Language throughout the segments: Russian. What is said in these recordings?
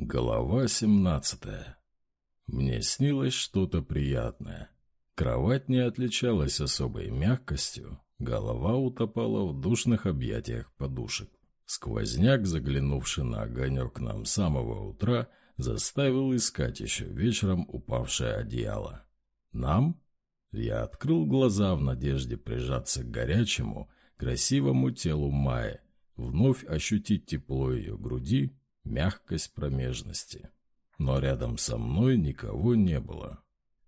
Голова семнадцатая. Мне снилось что-то приятное. Кровать не отличалась особой мягкостью, голова утопала в душных объятиях подушек. Сквозняк, заглянувший на огонек нам самого утра, заставил искать еще вечером упавшее одеяло. «Нам?» Я открыл глаза в надежде прижаться к горячему, красивому телу Майи, вновь ощутить тепло ее груди мягкость промежности. Но рядом со мной никого не было.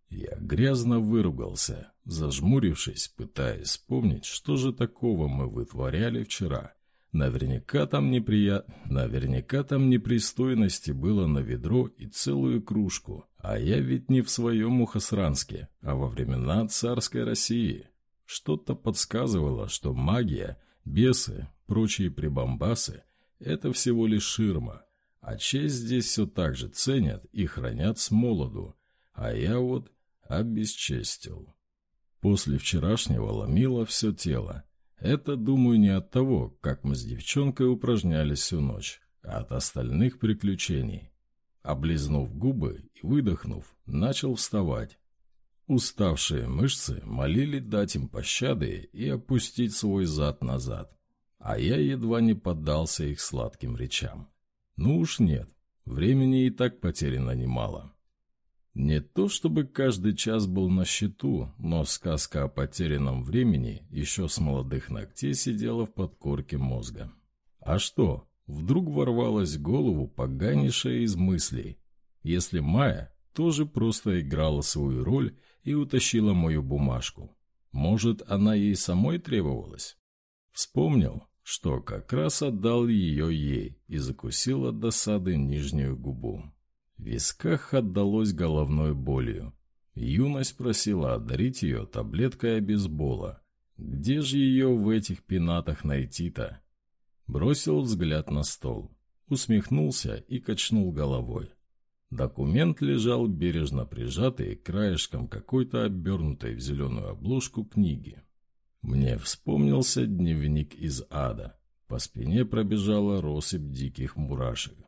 Я грязно выругался, зажмурившись, пытаясь вспомнить, что же такого мы вытворяли вчера. Наверняка там неприя... Наверняка там непристойности было на ведро и целую кружку. А я ведь не в своем Мухосранске, а во времена царской России. Что-то подсказывало, что магия, бесы, прочие прибамбасы — это всего лишь ширма, а честь здесь все так же ценят и хранят с молоду, а я вот обесчестил. После вчерашнего ломило все тело. Это, думаю, не от того, как мы с девчонкой упражнялись всю ночь, а от остальных приключений. Облизнув губы и выдохнув, начал вставать. Уставшие мышцы молили дать им пощады и опустить свой зад назад, а я едва не поддался их сладким речам. Ну уж нет, времени и так потеряно немало. Не то чтобы каждый час был на счету, но сказка о потерянном времени еще с молодых ногтей сидела в подкорке мозга. А что, вдруг ворвалась в голову поганейшая из мыслей. Если Майя тоже просто играла свою роль и утащила мою бумажку, может, она ей самой требовалась? Вспомнил, что как раз отдал ее ей и закусил от досады нижнюю губу. В висках отдалось головной болью. Юность просила одарить ее таблеткой обезбола. Где же ее в этих пенатах найти-то? Бросил взгляд на стол, усмехнулся и качнул головой. Документ лежал бережно прижатый краешком какой-то обернутой в зеленую обложку книги. Мне вспомнился дневник из ада. По спине пробежала россыпь диких мурашек.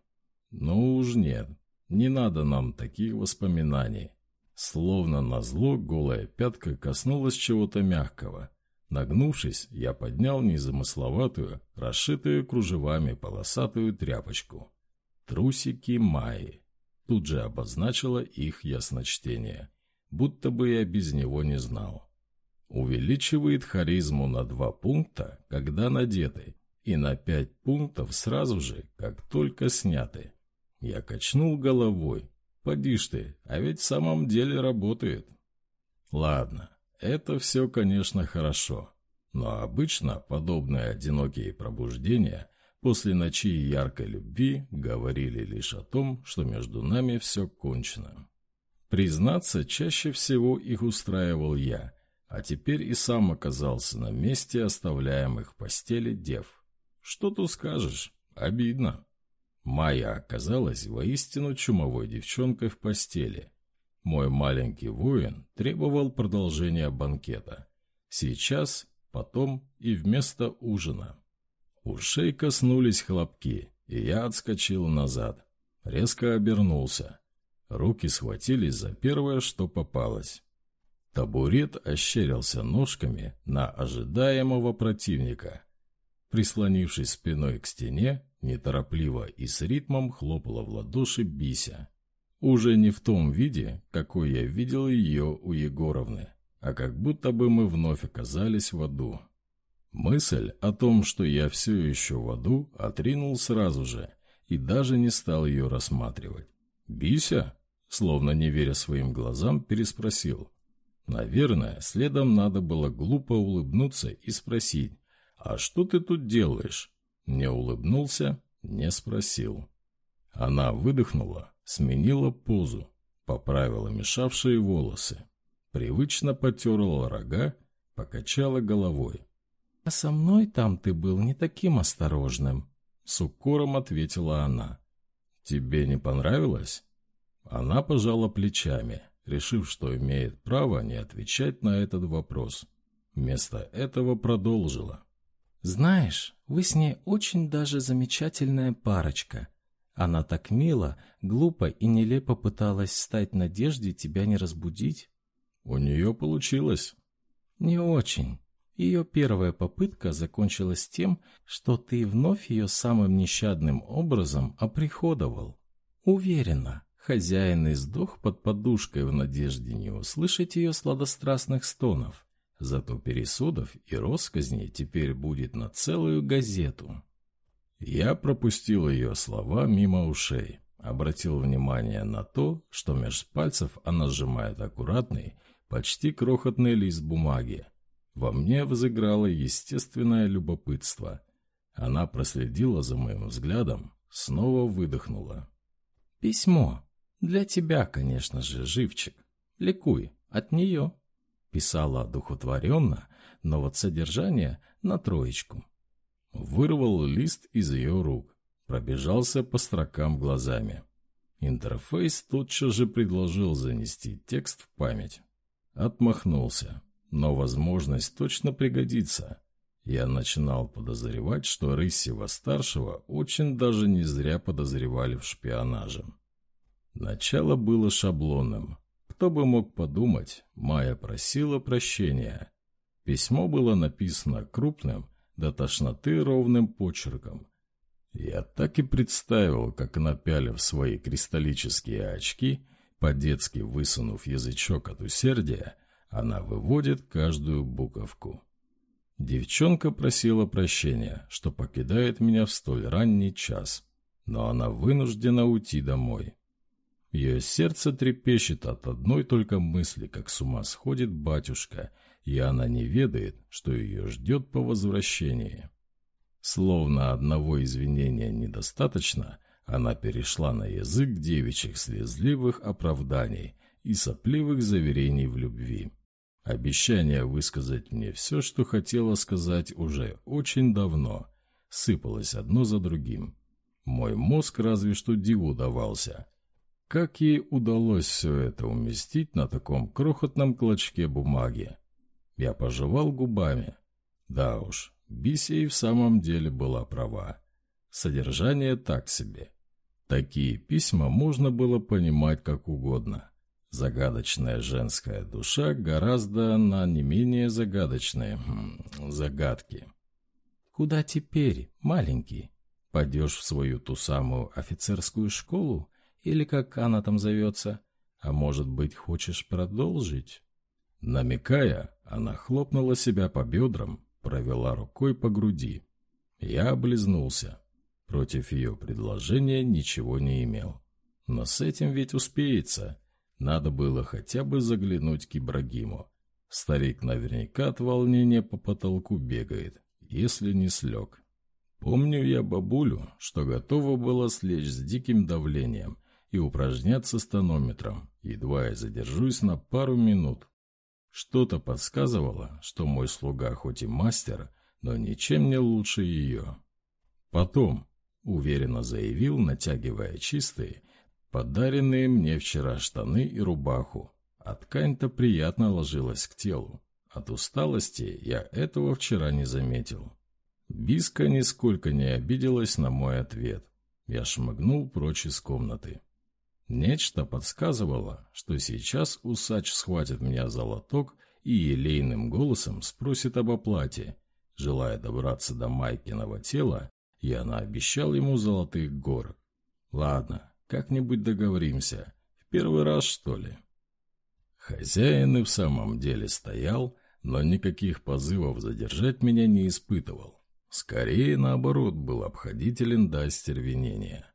Ну уж нет, не надо нам таких воспоминаний. Словно назло голая пятка коснулась чего-то мягкого. Нагнувшись, я поднял незамысловатую, расшитую кружевами полосатую тряпочку. Трусики Майи. Тут же обозначила их ясночтение, будто бы я без него не знал. Увеличивает харизму на два пункта, когда надеты, и на пять пунктов сразу же, как только сняты. Я качнул головой. Поди ж ты, а ведь в самом деле работает. Ладно, это все, конечно, хорошо. Но обычно подобные одинокие пробуждения после ночи яркой любви говорили лишь о том, что между нами все кончено. Признаться, чаще всего их устраивал я – а теперь и сам оказался на месте оставляемых в постели дев. Что тут скажешь? Обидно. Майя оказалась воистину чумовой девчонкой в постели. Мой маленький воин требовал продолжения банкета. Сейчас, потом и вместо ужина. Ушей коснулись хлопки, и я отскочил назад. Резко обернулся. Руки схватились за первое, что попалось. Табурет ощерился ножками на ожидаемого противника. Прислонившись спиной к стене, неторопливо и с ритмом хлопала в ладоши Бися. Уже не в том виде, какой я видел ее у Егоровны, а как будто бы мы вновь оказались в аду. Мысль о том, что я все еще в аду, отринул сразу же и даже не стал ее рассматривать. «Бися?» Словно не веря своим глазам, переспросил. Наверное, следом надо было глупо улыбнуться и спросить, «А что ты тут делаешь?» Не улыбнулся, не спросил. Она выдохнула, сменила позу, поправила мешавшие волосы, привычно потерла рога, покачала головой. «А со мной там ты был не таким осторожным», — с укором ответила она. «Тебе не понравилось?» Она пожала плечами решив, что имеет право не отвечать на этот вопрос. Вместо этого продолжила. «Знаешь, вы с ней очень даже замечательная парочка. Она так мило, глупо и нелепо пыталась стать надежде тебя не разбудить. У нее получилось. Не очень. Ее первая попытка закончилась тем, что ты вновь ее самым нещадным образом оприходовал. Уверена, хозяин издох под подушкой в надежде не услышать ее сладострастных стонов. Зато пересудов и росказней теперь будет на целую газету. Я пропустил ее слова мимо ушей, обратил внимание на то, что меж пальцев она сжимает аккуратный, почти крохотный лист бумаги. Во мне взыграло естественное любопытство. Она проследила за моим взглядом, снова выдохнула. «Письмо. Для тебя, конечно же, живчик. Ликуй. От нее». Писала одухотворенно, но вот содержание на троечку. Вырвал лист из ее рук, пробежался по строкам глазами. Интерфейс тотчас же предложил занести текст в память. Отмахнулся, но возможность точно пригодится. Я начинал подозревать, что Рысева-старшего очень даже не зря подозревали в шпионаже. Начало было шаблонным, кто бы мог подумать, Майя просила прощения. Письмо было написано крупным, до тошноты ровным почерком. Я так и представил, как, напялив свои кристаллические очки, по-детски высунув язычок от усердия, она выводит каждую буковку. Девчонка просила прощения, что покидает меня в столь ранний час, но она вынуждена уйти домой. Ее сердце трепещет от одной только мысли, как с ума сходит батюшка, и она не ведает, что ее ждет по возвращении. Словно одного извинения недостаточно, она перешла на язык девичьих слезливых оправданий и сопливых заверений в любви. Обещание высказать мне все, что хотела сказать уже очень давно, сыпалось одно за другим. Мой мозг разве что диву давался. Как ей удалось все это уместить на таком крохотном клочке бумаги? Я пожевал губами. Да уж, Бися и в самом деле была права. Содержание так себе. Такие письма можно было понимать как угодно. Загадочная женская душа гораздо на не менее загадочные хм, загадки. «Куда теперь, маленький? Пойдешь в свою ту самую офицерскую школу?» Или как она там зовется? А может быть, хочешь продолжить?» Намекая, она хлопнула себя по бедрам, провела рукой по груди. Я облизнулся. Против ее предложения ничего не имел. Но с этим ведь успеется. Надо было хотя бы заглянуть к Ибрагиму. Старик наверняка от волнения по потолку бегает, если не слег. Помню я бабулю, что готова была слечь с диким давлением, и упражняться с тонометром, едва я задержусь на пару минут. Что-то подсказывало, что мой слуга хоть и мастер, но ничем не лучше ее. Потом, уверенно заявил, натягивая чистые, подаренные мне вчера штаны и рубаху, а ткань-то приятно ложилась к телу. От усталости я этого вчера не заметил. Биска нисколько не обиделась на мой ответ. Я шмыгнул прочь из комнаты. Нечто подсказывало, что сейчас усач схватит меня за лоток и елейным голосом спросит об оплате. Желая добраться до Майкиного тела, я наобещал ему золотых гор. Ладно, как-нибудь договоримся. В первый раз, что ли? Хозяин и в самом деле стоял, но никаких позывов задержать меня не испытывал. Скорее, наоборот, был обходителен до остервенения.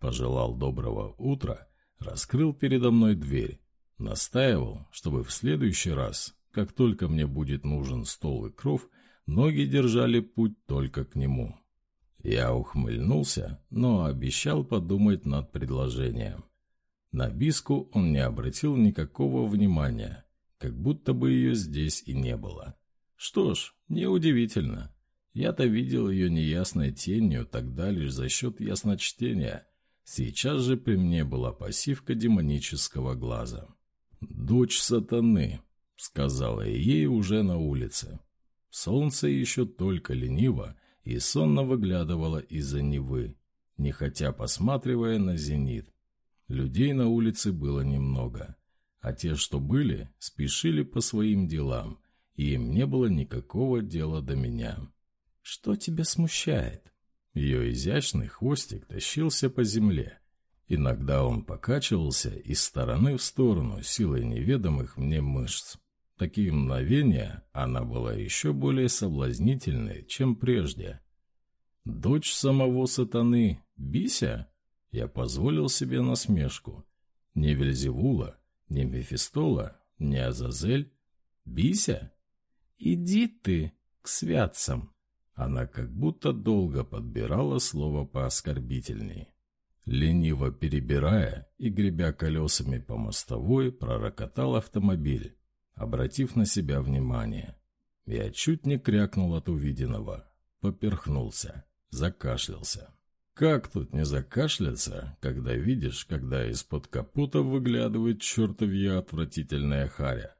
Пожелал доброго утра, раскрыл передо мной дверь. Настаивал, чтобы в следующий раз, как только мне будет нужен стол и кров, ноги держали путь только к нему. Я ухмыльнулся, но обещал подумать над предложением. На биску он не обратил никакого внимания, как будто бы ее здесь и не было. Что ж, неудивительно. Я-то видел ее неясной тенью тогда лишь за счет ясночтения, Сейчас же при мне была пассивка демонического глаза. «Дочь сатаны», — сказала ей уже на улице. Солнце еще только лениво и сонно выглядывало из-за Невы. нехотя посматривая на зенит. Людей на улице было немного, а те, что были, спешили по своим делам, и им не было никакого дела до меня. «Что тебя смущает?» Ее изящный хвостик тащился по земле. Иногда он покачивался из стороны в сторону силой неведомых мне мышц. Такие мгновения она была еще более соблазнительной, чем прежде. «Дочь самого сатаны, Бися?» Я позволил себе насмешку. «Не Вельзевула, не Мефистола, не Азазель. Бися? Иди ты к святцам!» Она как будто долго подбирала слово пооскорбительней. Лениво перебирая и гребя колесами по мостовой, пророкотал автомобиль, обратив на себя внимание. Я чуть не крякнул от увиденного, поперхнулся, закашлялся. Как тут не закашляться, когда видишь, когда из-под капота выглядывает чертовья отвратительная харя?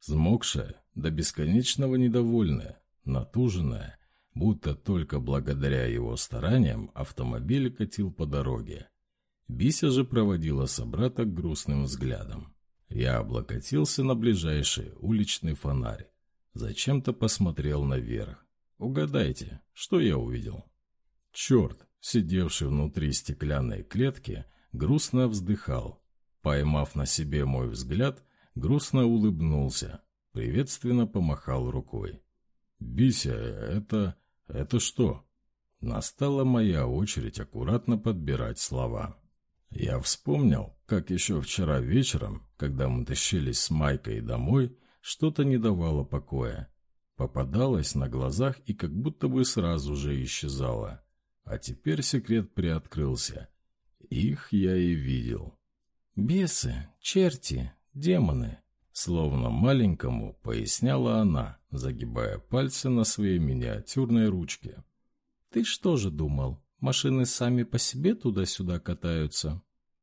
Смокшая, до бесконечного недовольная, натуженная, будто только благодаря его стараниям автомобиль катил по дороге. Бися же проводила собрата грустным взглядом. Я облокотился на ближайший уличный фонарь. Зачем-то посмотрел наверх. Угадайте, что я увидел? Черт, сидевший внутри стеклянной клетки, грустно вздыхал. Поймав на себе мой взгляд, грустно улыбнулся, приветственно помахал рукой. «Бися, это... это что?» Настала моя очередь аккуратно подбирать слова. Я вспомнил, как еще вчера вечером, когда мы тащились с Майкой домой, что-то не давало покоя. Попадалось на глазах и как будто бы сразу же исчезало. А теперь секрет приоткрылся. Их я и видел. «Бесы, черти, демоны», словно маленькому, поясняла она, загибая пальцы на своей миниатюрной ручке. «Ты что же думал, машины сами по себе туда-сюда катаются?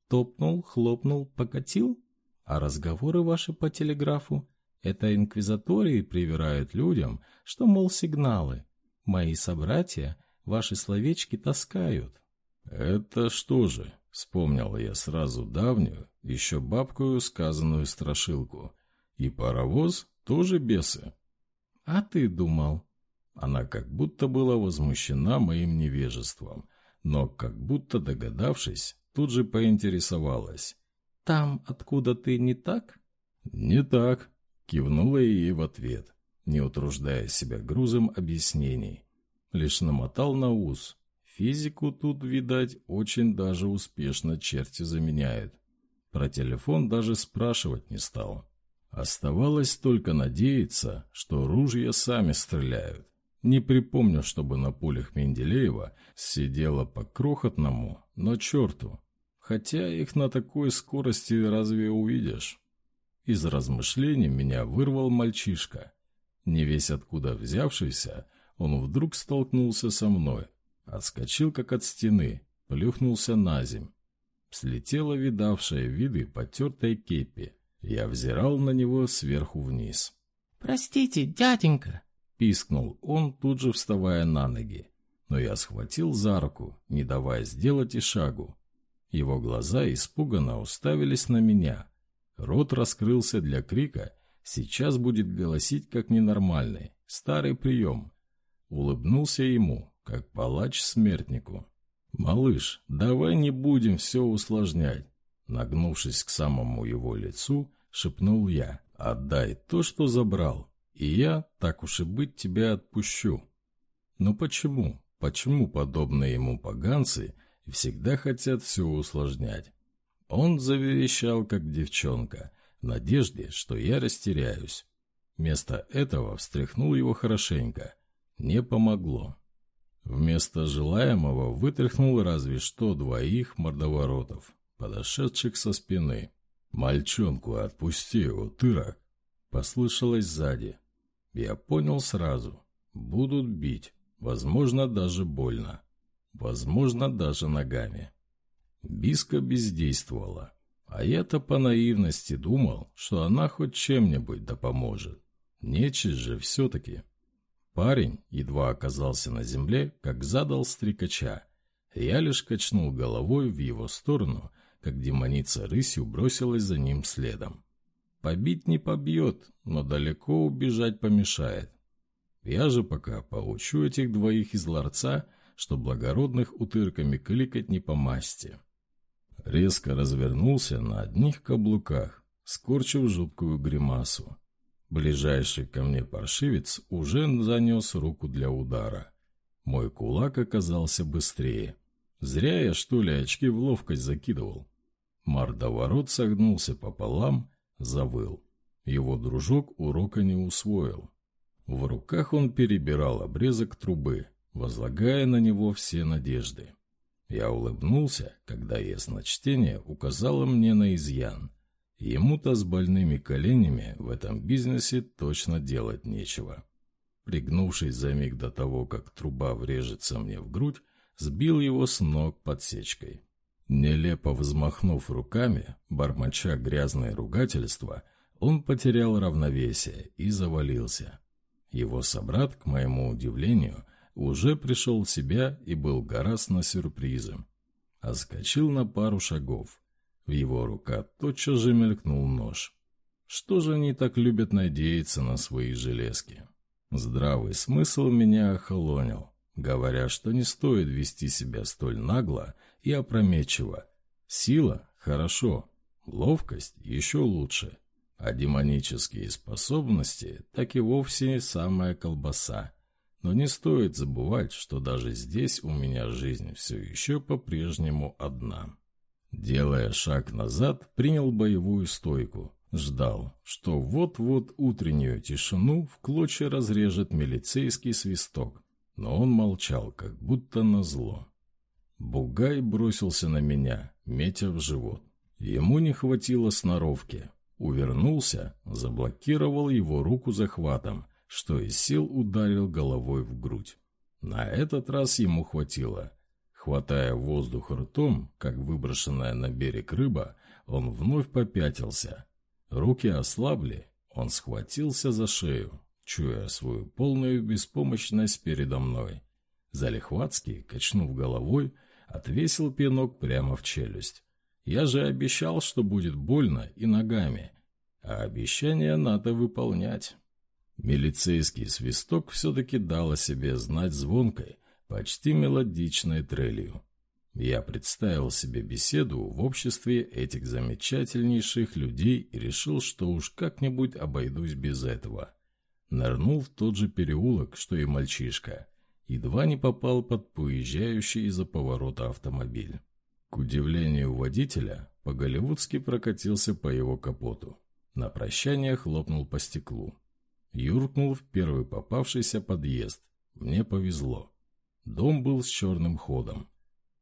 Топнул, хлопнул, покатил? А разговоры ваши по телеграфу? Это инквизатории привирают людям, что, мол, сигналы. Мои собратья Ваши словечки таскают». «Это что же?» — вспомнил я сразу давнюю, еще бабкую сказанную страшилку. «И паровоз тоже бесы». «А ты думал?» Она как будто была возмущена моим невежеством, но как будто догадавшись, тут же поинтересовалась. «Там, откуда ты, не так?» «Не так», — кивнула ей в ответ, не утруждая себя грузом объяснений лишь намотал на ус. Физику тут, видать, очень даже успешно черти заменяют. Про телефон даже спрашивать не стал. Оставалось только надеяться, что ружья сами стреляют. Не припомню, чтобы на пулях Менделеева сидело по крохотному, но черту. Хотя их на такой скорости разве увидишь? Из размышлений меня вырвал мальчишка. Не весь откуда взявшийся, он вдруг столкнулся со мной, отскочил как от стены, плюхнулся на земь. Слетела видавшая виды потертая кепи. Я взирал на него сверху вниз. «Простите, дяденька!» — пискнул он, тут же вставая на ноги. Но я схватил за руку, не давая сделать и шагу. Его глаза испуганно уставились на меня. Рот раскрылся для крика. Сейчас будет голосить как ненормальный. Старый прием. Улыбнулся ему, как палач смертнику. «Малыш, давай не будем все усложнять». Нагнувшись к самому его лицу, шепнул я. «Отдай то, что забрал, и я, так уж и быть, тебя отпущу». Но почему? Почему подобные ему поганцы всегда хотят все усложнять? Он заверещал, как девчонка, в надежде, что я растеряюсь. Вместо этого встряхнул его хорошенько – не помогло. Вместо желаемого вытряхнул разве что двоих мордоворотов, подошедших со спины. «Мальчонку отпусти, утырок!» Послышалось сзади. Я понял сразу. Будут бить, возможно, даже больно. Возможно, даже ногами. Биска бездействовала. А я-то по наивности думал, что она хоть чем-нибудь да поможет. Нечисть же все-таки. Парень едва оказался на земле, как задал стрекача. Я лишь качнул головой в его сторону, как демоница рысью бросилась за ним следом. Побить не побьет, но далеко убежать помешает. Я же пока поучу этих двоих из ларца, что благородных утырками кликать не по масти. Резко развернулся на одних каблуках, скорчив жуткую гримасу. Ближайший ко мне паршивец уже занес руку для удара. Мой кулак оказался быстрее. Зря я, что ли, очки в ловкость закидывал. Мордоворот согнулся пополам, завыл. Его дружок урока не усвоил. В руках он перебирал обрезок трубы, возлагая на него все надежды. Я улыбнулся, когда ясночтение указало мне на изъян — Ему-то с больными коленями в этом бизнесе точно делать нечего. Пригнувшись за миг до того, как труба врежется мне в грудь, сбил его с ног подсечкой. Нелепо взмахнув руками, бормоча грязное ругательство, он потерял равновесие и завалился. Его собрат, к моему удивлению, уже пришел в себя и был гораздо сюрпризом. Оскочил на пару шагов, в его руках тотчас же мелькнул нож. Что же они так любят надеяться на свои железки? Здравый смысл меня охолонил, говоря, что не стоит вести себя столь нагло и опрометчиво. Сила – хорошо, ловкость – еще лучше, а демонические способности – так и вовсе самая колбаса. Но не стоит забывать, что даже здесь у меня жизнь все еще по-прежнему одна. Делая шаг назад, принял боевую стойку. Ждал, что вот-вот утреннюю тишину в клочья разрежет милицейский свисток. Но он молчал, как будто назло. Бугай бросился на меня, метя в живот. Ему не хватило сноровки. Увернулся, заблокировал его руку захватом, что из сил ударил головой в грудь. На этот раз ему хватило — Хватая воздух ртом, как выброшенная на берег рыба, он вновь попятился. Руки ослабли, он схватился за шею, чуя свою полную беспомощность передо мной. Залихватский, качнув головой, отвесил пинок прямо в челюсть. Я же обещал, что будет больно и ногами, а обещание надо выполнять. Милицейский свисток все-таки дал о себе знать звонкой, почти мелодичной трелью. Я представил себе беседу в обществе этих замечательнейших людей и решил, что уж как-нибудь обойдусь без этого. Нырнул в тот же переулок, что и мальчишка. Едва не попал под поезжающий из-за поворота автомобиль. К удивлению водителя, по-голливудски прокатился по его капоту. На прощание хлопнул по стеклу. Юркнул в первый попавшийся подъезд. Мне повезло. Дом был с черным ходом.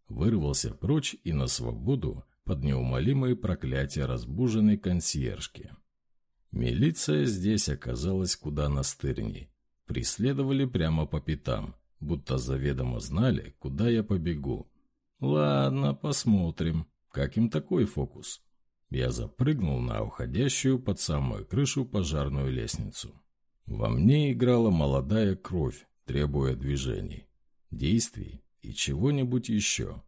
Вырвался прочь и на свободу под неумолимые проклятия разбуженной консьержки. Милиция здесь оказалась куда настырней. Преследовали прямо по пятам, будто заведомо знали, куда я побегу. Ладно, посмотрим, как им такой фокус. Я запрыгнул на уходящую под самую крышу пожарную лестницу. Во мне играла молодая кровь, требуя движений действий и чего-нибудь еще.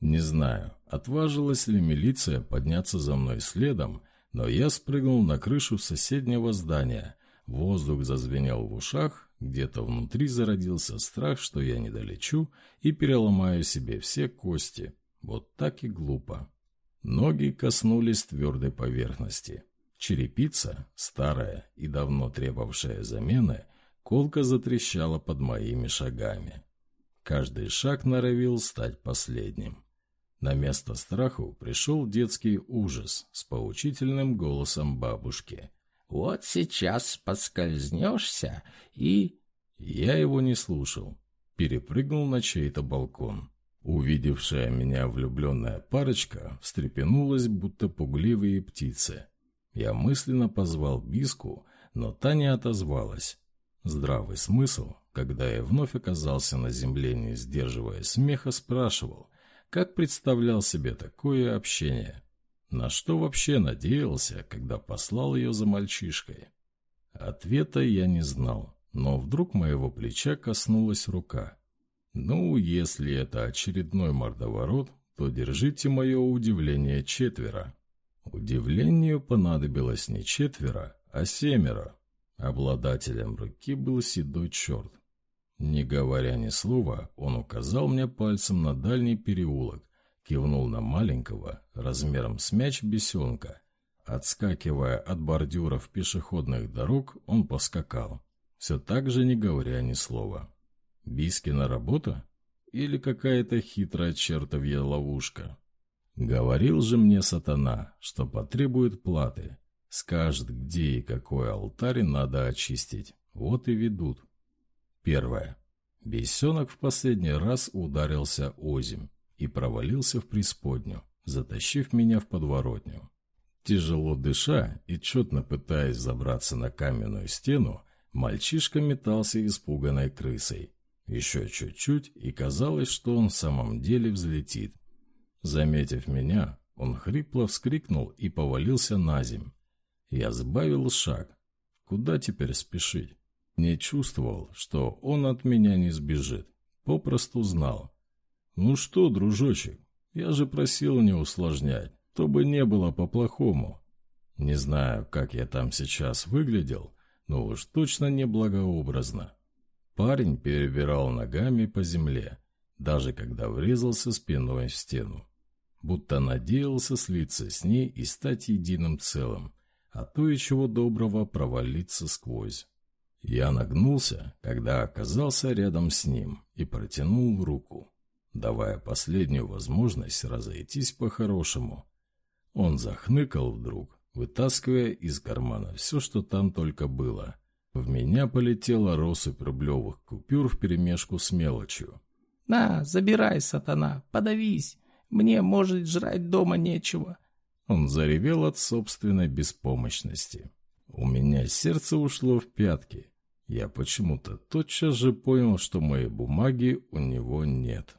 Не знаю, отважилась ли милиция подняться за мной следом, но я спрыгнул на крышу соседнего здания. Воздух зазвенел в ушах, где-то внутри зародился страх, что я не долечу и переломаю себе все кости. Вот так и глупо. Ноги коснулись твердой поверхности. Черепица, старая и давно требовавшая замены, колко затрещала под моими шагами. Каждый шаг норовил стать последним. На место страху пришел детский ужас с поучительным голосом бабушки. «Вот сейчас поскользнешься и...» Я его не слушал. Перепрыгнул на чей-то балкон. Увидевшая меня влюбленная парочка встрепенулась, будто пугливые птицы. Я мысленно позвал Биску, но та не отозвалась. Здравый смысл, когда я вновь оказался на земле, не сдерживая смеха, спрашивал, как представлял себе такое общение. На что вообще надеялся, когда послал ее за мальчишкой? Ответа я не знал, но вдруг моего плеча коснулась рука. Ну, если это очередной мордоворот, то держите мое удивление четверо. Удивлению понадобилось не четверо, а семеро. Обладателем руки был седой черт. Не говоря ни слова, он указал мне пальцем на дальний переулок, кивнул на маленького, размером с мяч бесенка. Отскакивая от бордюров пешеходных дорог, он поскакал, все так же не говоря ни слова. Бискина работа? Или какая-то хитрая чертовья ловушка? Говорил же мне сатана, что потребует платы. Скажет, где и какой алтарь надо очистить. Вот и ведут. Первое. Бесенок в последний раз ударился озимь и провалился в преисподнюю, затащив меня в подворотню. Тяжело дыша и четно пытаясь забраться на каменную стену, мальчишка метался испуганной крысой. Еще чуть-чуть, и казалось, что он в самом деле взлетит. Заметив меня, он хрипло вскрикнул и повалился на земь. Я сбавил шаг. Куда теперь спешить? Не чувствовал, что он от меня не сбежит. Попросту знал. «Ну что, дружочек, я же просил не усложнять, то бы не было по-плохому. Не знаю, как я там сейчас выглядел, но уж точно не благообразно. Парень перебирал ногами по земле, даже когда врезался спиной в стену. Будто надеялся слиться с ней и стать единым целым, а то и чего доброго провалиться сквозь. Я нагнулся, когда оказался рядом с ним, и протянул руку, давая последнюю возможность разойтись по-хорошему. Он захныкал вдруг, вытаскивая из кармана все, что там только было — в меня полетела россыпь рублевых купюр вперемешку с мелочью. «На, забирай, сатана, подавись. Мне, может, жрать дома нечего». Он заревел от собственной беспомощности. У меня сердце ушло в пятки. Я почему-то тотчас же понял, что моей бумаги у него нет.